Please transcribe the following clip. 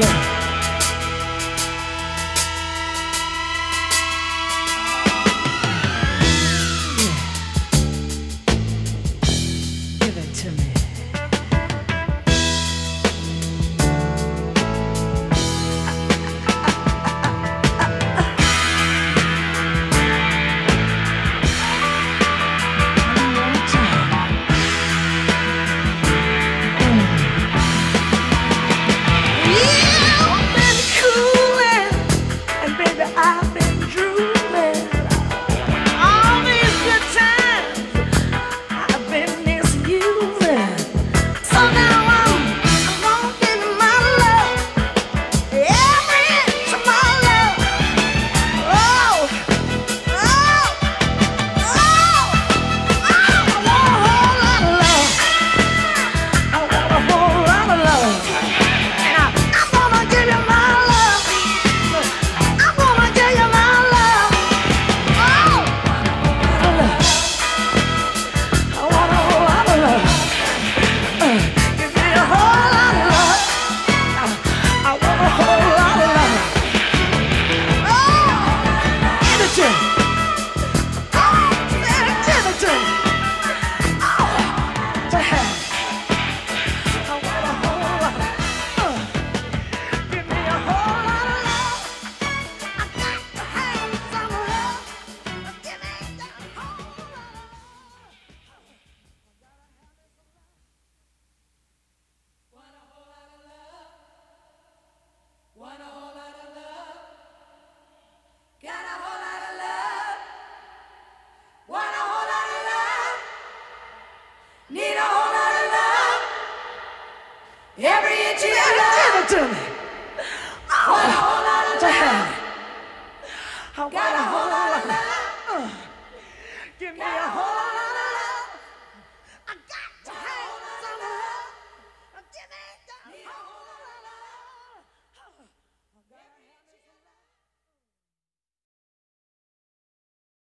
love.